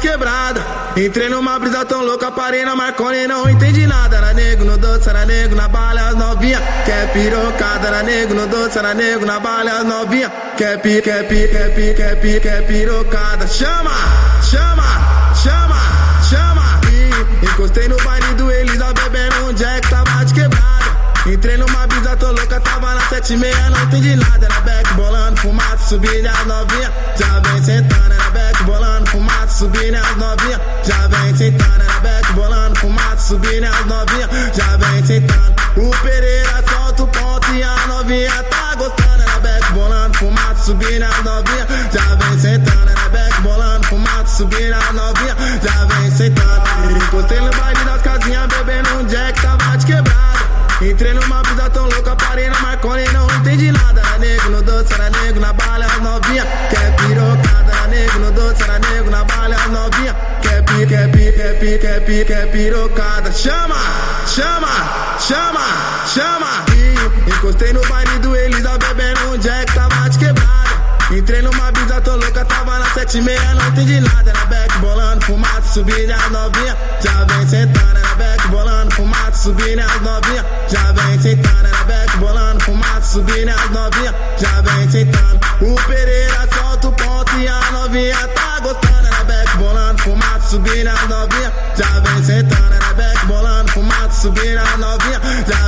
quebrada. Entrei numa brisa tão louca, parei na Marconi, não entendi nada. Era nego no doce, era nego na bala, as novinha. Quer pirocada, era nego no doce, era nego na bala, as novinha. Quer pi, quer pi, quer pi, quer pi, quer pirocada. Chama, chama, chama, chama. E encostei no baile do Elisa, bebendo um jack, tava de quebrada. Entrei numa brisa, tô louca, tava na sete e meia, não entendi nada. Era back bolando, fumaça, subindo as novinha. Já vem sentando, back bolando, fumaça, subindo as novinha. Já vem sentando, era back bolando, fumaça, subindo as novinha. Já vem sentando. O Pereira solta o ponto e a novinha tá gostando. Era back bolando, fumaça, subindo as novinha. Já vem sentando, era back bolando, fumaça, subindo as novinha. Já vem sentando. Encostei no baile das casinhas, bebendo um jack, tava de quebrada. Entrei numa brisa tão louca, parei na Marconi, não entendi nada. Era nego no doce, era nego na bala, pi, quer pi, quer pi, quer pirocada. Chama, chama, chama, chama. Encostei no baile do Elisa, bebendo um jack, tava de quebrada. Entrei numa brisa, tô louca, tava na sete e meia, não entendi nada. Era back bolando, fumaça, subindo as novinha. Já vem sentando, era back bolando, fumaça, subindo as novinha. Já vem sentando, era back bolando, fumaça, subindo as novinha. Já vem sentando. O Pereira solta o ponto e a novinha subir a novinha, já vem sentando, ela é back bolando, fumado, subir a novinha, já